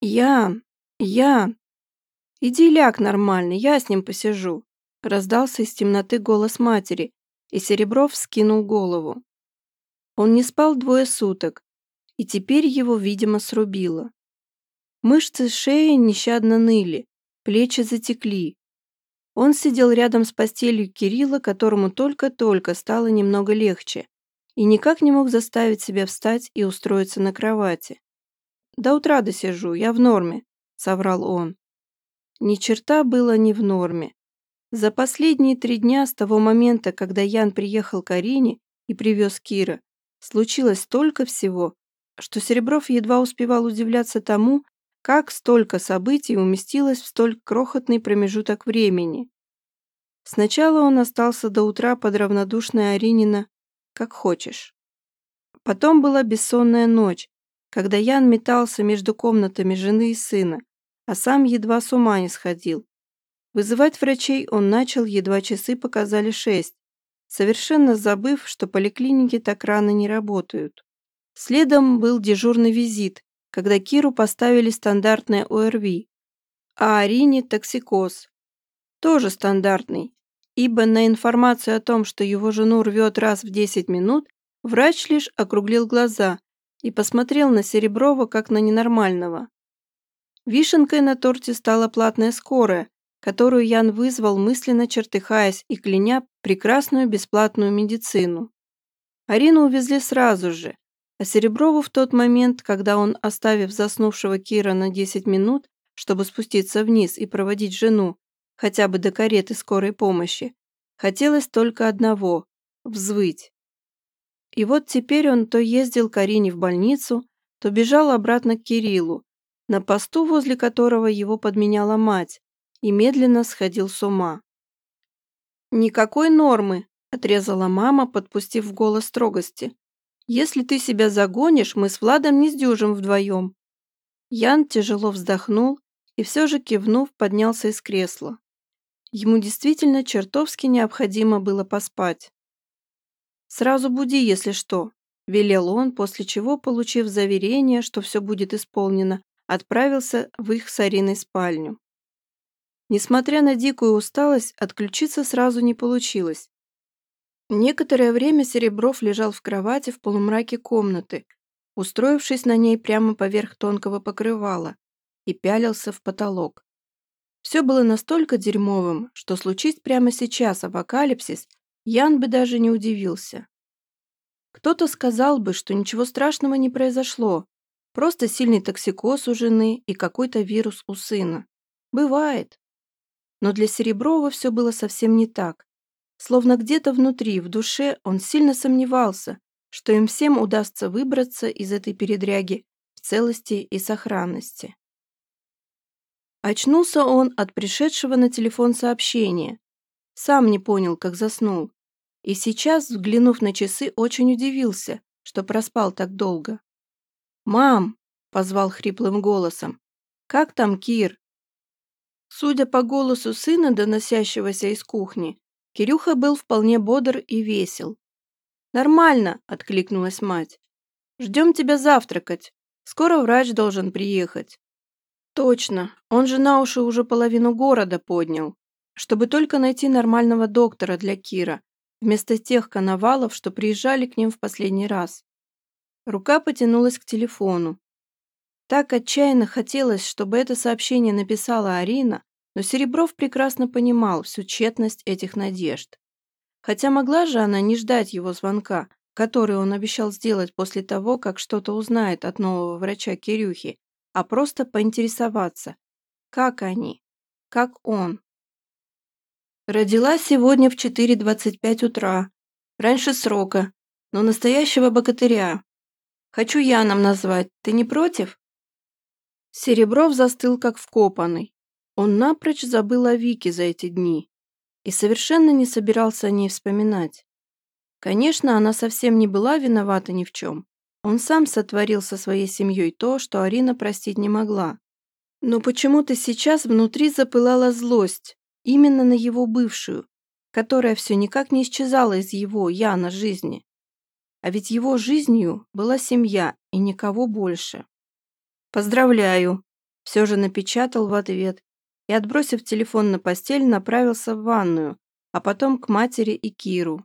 «Ян! Ян! Иди ляг нормально, я с ним посижу!» Раздался из темноты голос матери, и Серебров скинул голову. Он не спал двое суток, и теперь его, видимо, срубило. Мышцы шеи нещадно ныли, плечи затекли. Он сидел рядом с постелью Кирилла, которому только-только стало немного легче, и никак не мог заставить себя встать и устроиться на кровати. «До утра досижу, я в норме», — соврал он. Ни черта было не в норме. За последние три дня с того момента, когда Ян приехал к Арине и привез Кира, случилось столько всего, что Серебров едва успевал удивляться тому, как столько событий уместилось в столь крохотный промежуток времени. Сначала он остался до утра под равнодушной Аринина «как хочешь». Потом была бессонная ночь, когда Ян метался между комнатами жены и сына, а сам едва с ума не сходил. Вызывать врачей он начал, едва часы показали шесть, совершенно забыв, что поликлиники так рано не работают. Следом был дежурный визит, когда Киру поставили стандартное ОРВИ, а Арине – токсикоз. Тоже стандартный, ибо на информацию о том, что его жену рвет раз в 10 минут, врач лишь округлил глаза и посмотрел на Сереброва как на ненормального. Вишенкой на торте стала платная скорая, которую Ян вызвал, мысленно чертыхаясь и кляня прекрасную бесплатную медицину. Арину увезли сразу же, а Сереброву в тот момент, когда он, оставив заснувшего Кира на 10 минут, чтобы спуститься вниз и проводить жену, хотя бы до кареты скорой помощи, хотелось только одного – взвыть. И вот теперь он то ездил к Арине в больницу, то бежал обратно к Кириллу, на посту, возле которого его подменяла мать, и медленно сходил с ума. «Никакой нормы», – отрезала мама, подпустив в голос строгости. Если ты себя загонишь, мы с Владом не сдюжим вдвоем». Ян тяжело вздохнул и все же, кивнув, поднялся из кресла. Ему действительно чертовски необходимо было поспать. «Сразу буди, если что», – велел он, после чего, получив заверение, что все будет исполнено, отправился в их с Ариной спальню. Несмотря на дикую усталость, отключиться сразу не получилось. Некоторое время Серебров лежал в кровати в полумраке комнаты, устроившись на ней прямо поверх тонкого покрывала, и пялился в потолок. Все было настолько дерьмовым, что случись прямо сейчас апокалипсис, Ян бы даже не удивился. Кто-то сказал бы, что ничего страшного не произошло, просто сильный токсикоз у жены и какой-то вирус у сына. Бывает. Но для Сереброва все было совсем не так. Словно где-то внутри, в душе, он сильно сомневался, что им всем удастся выбраться из этой передряги в целости и сохранности. Очнулся он от пришедшего на телефон сообщения. Сам не понял, как заснул. И сейчас, взглянув на часы, очень удивился, что проспал так долго. «Мам!» – позвал хриплым голосом. «Как там Кир?» Судя по голосу сына, доносящегося из кухни, Кирюха был вполне бодр и весел. «Нормально», – откликнулась мать. «Ждем тебя завтракать. Скоро врач должен приехать». «Точно, он же на уши уже половину города поднял, чтобы только найти нормального доктора для Кира, вместо тех коновалов, что приезжали к ним в последний раз». Рука потянулась к телефону. Так отчаянно хотелось, чтобы это сообщение написала Арина, но Серебров прекрасно понимал всю тщетность этих надежд. Хотя могла же она не ждать его звонка, который он обещал сделать после того, как что-то узнает от нового врача Кирюхи, а просто поинтересоваться, как они, как он. Родилась сегодня в 4.25 утра, раньше срока, но настоящего богатыря. Хочу Яном назвать, ты не против? Серебров застыл как вкопанный. Он напрочь забыл о Вике за эти дни и совершенно не собирался о ней вспоминать. Конечно, она совсем не была виновата ни в чем. Он сам сотворил со своей семьей то, что Арина простить не могла. Но почему-то сейчас внутри запылала злость, именно на его бывшую, которая все никак не исчезала из его, Яна, жизни. А ведь его жизнью была семья и никого больше. «Поздравляю!» Все же напечатал в ответ и, отбросив телефон на постель, направился в ванную, а потом к матери и Киру.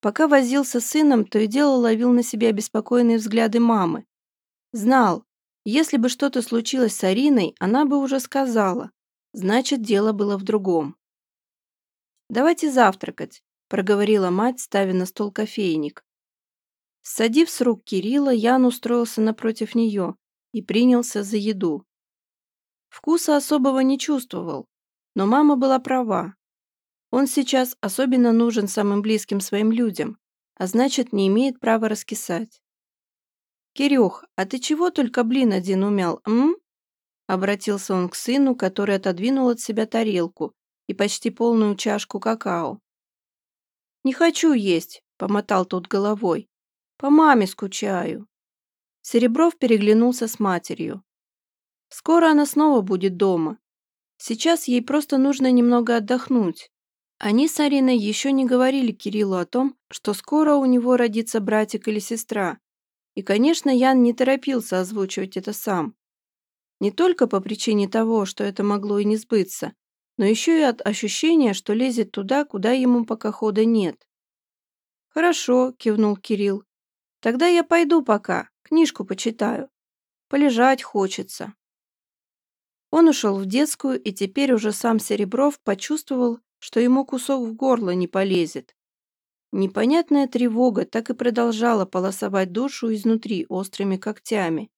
Пока возился с сыном, то и дело ловил на себя беспокойные взгляды мамы. Знал, если бы что-то случилось с Ариной, она бы уже сказала. Значит, дело было в другом. «Давайте завтракать», – проговорила мать, ставя на стол кофейник. Садив с рук Кирилла, Ян устроился напротив нее и принялся за еду. Вкуса особого не чувствовал, но мама была права. Он сейчас особенно нужен самым близким своим людям, а значит, не имеет права раскисать. «Кирюх, а ты чего только блин один умял, м?» Обратился он к сыну, который отодвинул от себя тарелку и почти полную чашку какао. «Не хочу есть», — помотал тот головой. «По маме скучаю». Серебров переглянулся с матерью. Скоро она снова будет дома. Сейчас ей просто нужно немного отдохнуть. Они с Ариной еще не говорили Кириллу о том, что скоро у него родится братик или сестра. И, конечно, Ян не торопился озвучивать это сам. Не только по причине того, что это могло и не сбыться, но еще и от ощущения, что лезет туда, куда ему пока хода нет. «Хорошо», — кивнул Кирилл. «Тогда я пойду пока, книжку почитаю. Полежать хочется». Он ушел в детскую, и теперь уже сам Серебров почувствовал, что ему кусок в горло не полезет. Непонятная тревога так и продолжала полосовать душу изнутри острыми когтями.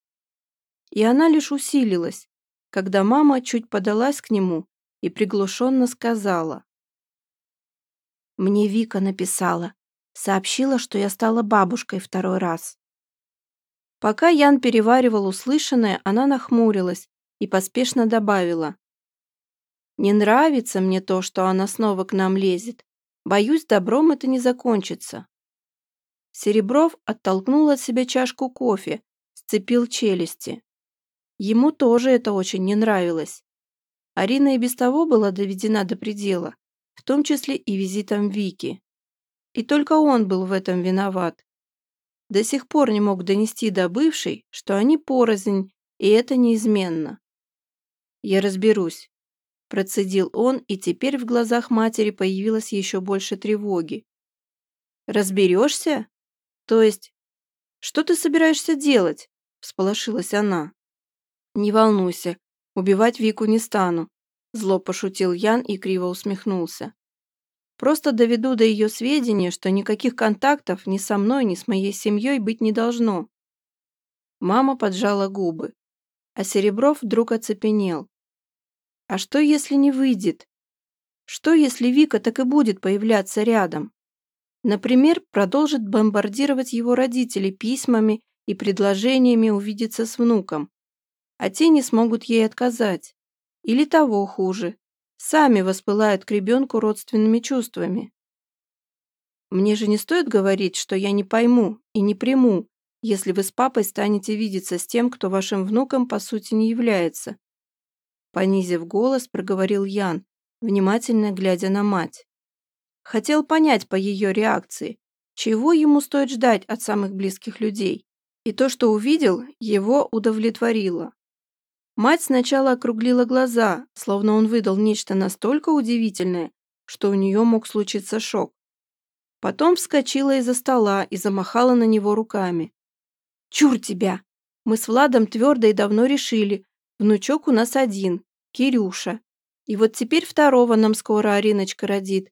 И она лишь усилилась, когда мама чуть подалась к нему и приглушенно сказала. «Мне Вика написала, сообщила, что я стала бабушкой второй раз». Пока Ян переваривал услышанное, она нахмурилась и поспешно добавила. Не нравится мне то, что она снова к нам лезет. Боюсь, добром это не закончится. Серебров оттолкнул от себя чашку кофе, сцепил челюсти. Ему тоже это очень не нравилось. Арина и без того была доведена до предела, в том числе и визитом Вики. И только он был в этом виноват. До сих пор не мог донести до бывшей, что они порознь, и это неизменно. «Я разберусь», Процедил он, и теперь в глазах матери появилось еще больше тревоги. «Разберешься? То есть, что ты собираешься делать?» – всполошилась она. «Не волнуйся, убивать Вику не стану», – зло пошутил Ян и криво усмехнулся. «Просто доведу до ее сведения, что никаких контактов ни со мной, ни с моей семьей быть не должно». Мама поджала губы, а Серебров вдруг оцепенел. А что, если не выйдет? Что, если Вика так и будет появляться рядом? Например, продолжит бомбардировать его родителей письмами и предложениями увидеться с внуком. А те не смогут ей отказать. Или того хуже. Сами воспылают к ребенку родственными чувствами. Мне же не стоит говорить, что я не пойму и не приму, если вы с папой станете видеться с тем, кто вашим внуком по сути не является. Понизив голос, проговорил Ян, внимательно глядя на мать. Хотел понять по ее реакции, чего ему стоит ждать от самых близких людей. И то, что увидел, его удовлетворило. Мать сначала округлила глаза, словно он выдал нечто настолько удивительное, что у нее мог случиться шок. Потом вскочила из-за стола и замахала на него руками. «Чур тебя! Мы с Владом твердо и давно решили, Внучок у нас один, Кирюша. И вот теперь второго нам скоро Ариночка родит.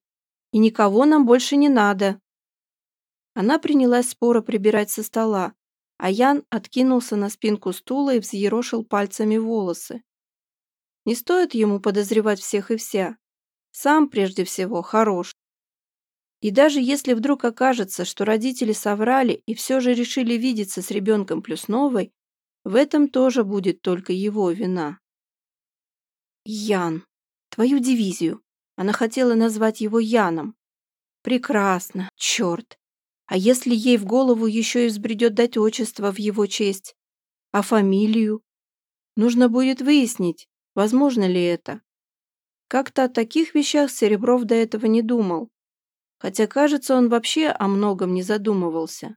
И никого нам больше не надо. Она принялась споро прибирать со стола, а Ян откинулся на спинку стула и взъерошил пальцами волосы. Не стоит ему подозревать всех и вся. Сам, прежде всего, хорош. И даже если вдруг окажется, что родители соврали и все же решили видеться с ребенком плюс новой, в этом тоже будет только его вина. Ян. Твою дивизию. Она хотела назвать его Яном. Прекрасно. Черт. А если ей в голову еще и взбредет дать отчество в его честь? А фамилию? Нужно будет выяснить, возможно ли это. Как-то о таких вещах Серебров до этого не думал. Хотя, кажется, он вообще о многом не задумывался.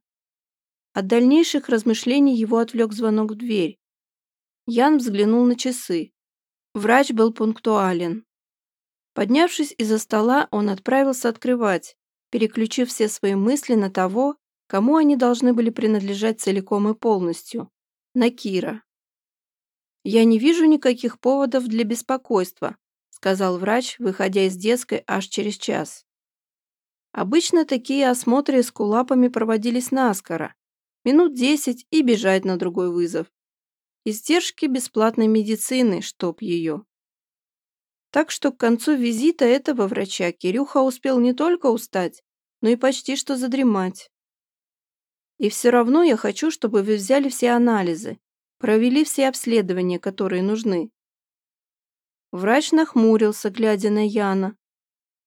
От дальнейших размышлений его отвлек звонок в дверь. Ян взглянул на часы. Врач был пунктуален. Поднявшись из-за стола, он отправился открывать, переключив все свои мысли на того, кому они должны были принадлежать целиком и полностью – на Кира. «Я не вижу никаких поводов для беспокойства», – сказал врач, выходя из детской аж через час. Обычно такие осмотры с кулапами проводились наскоро, минут десять и бежать на другой вызов. Издержки бесплатной медицины, чтоб ее. Так что к концу визита этого врача Кирюха успел не только устать, но и почти что задремать. И все равно я хочу, чтобы вы взяли все анализы, провели все обследования, которые нужны. Врач нахмурился, глядя на Яна.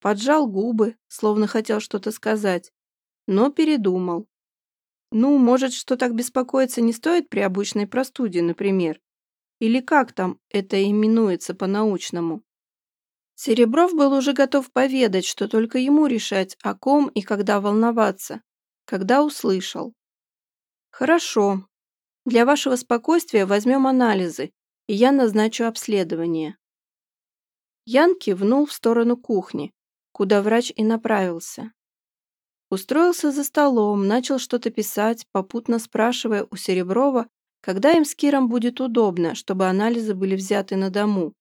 Поджал губы, словно хотел что-то сказать, но передумал. Ну, может, что так беспокоиться не стоит при обычной простуде, например? Или как там это именуется по-научному? Серебров был уже готов поведать, что только ему решать, о ком и когда волноваться, когда услышал. «Хорошо. Для вашего спокойствия возьмем анализы, и я назначу обследование». Ян кивнул в сторону кухни, куда врач и направился. Устроился за столом, начал что-то писать, попутно спрашивая у Сереброва, когда им с Киром будет удобно, чтобы анализы были взяты на дому.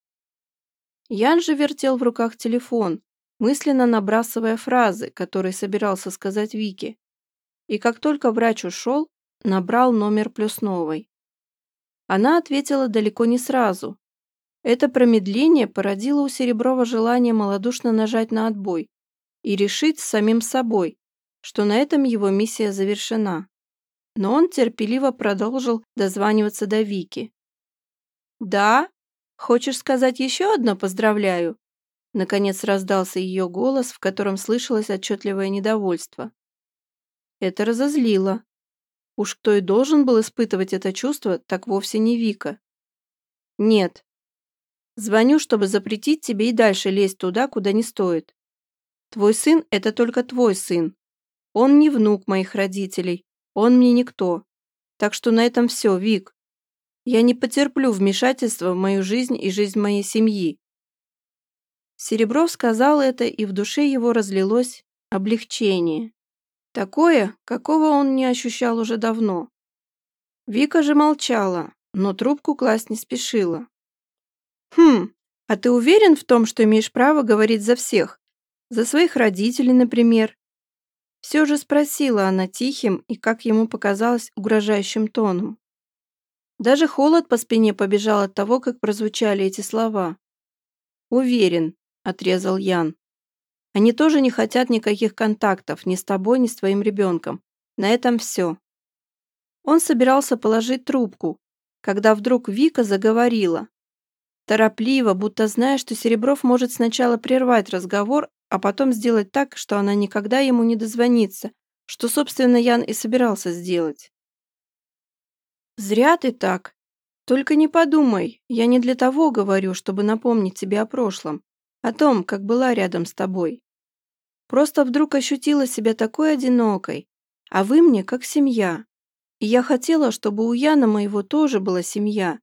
Ян же вертел в руках телефон, мысленно набрасывая фразы, которые собирался сказать Вике. И как только врач ушел, набрал номер Плюсновой. Она ответила далеко не сразу. Это промедление породило у Сереброва желание малодушно нажать на отбой и решить с самим собой, что на этом его миссия завершена. Но он терпеливо продолжил дозваниваться до Вики. «Да? Хочешь сказать еще одно поздравляю?» Наконец раздался ее голос, в котором слышалось отчетливое недовольство. Это разозлило. Уж кто и должен был испытывать это чувство, так вовсе не Вика. «Нет. Звоню, чтобы запретить тебе и дальше лезть туда, куда не стоит. Твой сын – это только твой сын, он не внук моих родителей, он мне никто. Так что на этом все, Вик. Я не потерплю вмешательства в мою жизнь и жизнь моей семьи. Серебров сказал это, и в душе его разлилось облегчение. Такое, какого он не ощущал уже давно. Вика же молчала, но трубку класть не спешила. «Хм, а ты уверен в том, что имеешь право говорить за всех? За своих родителей, например, все же спросила она тихим и, как ему показалось, угрожающим тоном. Даже холод по спине побежал от того, как прозвучали эти слова. «Уверен», — отрезал Ян. «Они тоже не хотят никаких контактов ни с тобой, ни с твоим ребенком. На этом все». Он собирался положить трубку, когда вдруг Вика заговорила. Торопливо, будто зная, что Серебров может сначала прервать разговор, а потом сделать так, что она никогда ему не дозвонится, что, собственно, Ян и собирался сделать. «Зря ты так. Только не подумай, я не для того говорю, чтобы напомнить тебе о прошлом, о том, как была рядом с тобой. Просто вдруг ощутила себя такой одинокой, а вы мне как семья. И я хотела, чтобы у Яна моего тоже была семья».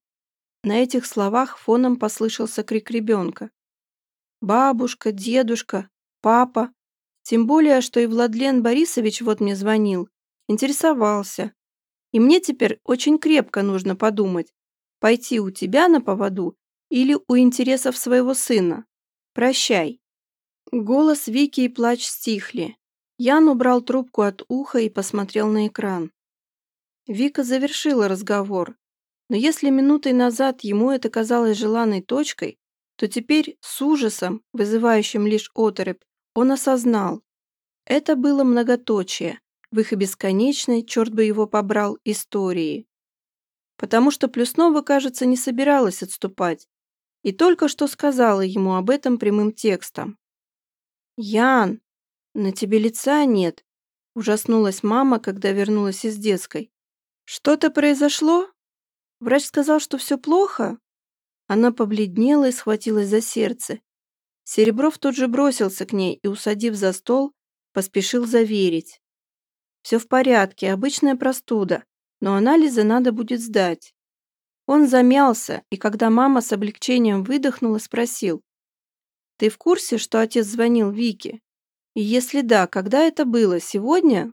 На этих словах фоном послышался крик ребенка. Бабушка, дедушка, папа. Тем более, что и Владлен Борисович вот мне звонил, интересовался. И мне теперь очень крепко нужно подумать, пойти у тебя на поводу или у интересов своего сына. Прощай. Голос Вики и плач стихли. Ян убрал трубку от уха и посмотрел на экран. Вика завершила разговор, но если минутой назад ему это казалось желанной точкой, то теперь с ужасом, вызывающим лишь оторопь, он осознал. Это было многоточие в их бесконечной, черт бы его побрал, истории. Потому что Плюснова, кажется, не собиралась отступать, и только что сказала ему об этом прямым текстом. «Ян, на тебе лица нет», – ужаснулась мама, когда вернулась из детской. «Что-то произошло? Врач сказал, что все плохо?» Она побледнела и схватилась за сердце. Серебров тут же бросился к ней и, усадив за стол, поспешил заверить. «Все в порядке, обычная простуда, но анализы надо будет сдать». Он замялся, и когда мама с облегчением выдохнула, спросил. «Ты в курсе, что отец звонил Вике? И если да, когда это было? Сегодня?»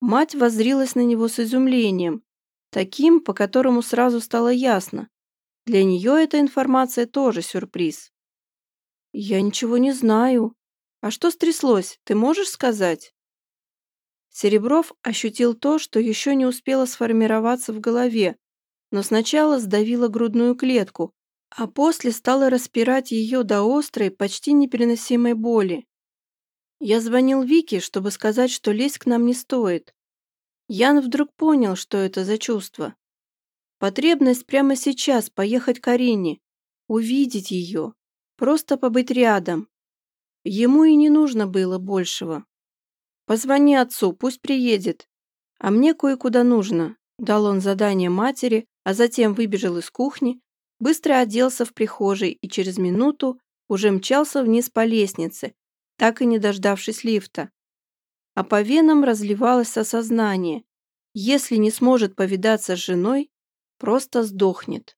Мать воззрилась на него с изумлением, таким, по которому сразу стало ясно. Для нее эта информация тоже сюрприз. «Я ничего не знаю. А что стряслось, ты можешь сказать?» Серебров ощутил то, что еще не успело сформироваться в голове, но сначала сдавило грудную клетку, а после стало распирать ее до острой, почти непереносимой боли. Я звонил Вике, чтобы сказать, что лезть к нам не стоит. Ян вдруг понял, что это за чувство. Потребность прямо сейчас поехать к Арине, увидеть ее, просто побыть рядом. Ему и не нужно было большего. «Позвони отцу, пусть приедет. А мне кое-куда нужно», – дал он задание матери, а затем выбежал из кухни, быстро оделся в прихожей и через минуту уже мчался вниз по лестнице, так и не дождавшись лифта. А по венам разливалось осознание. Если не сможет повидаться с женой, просто сдохнет.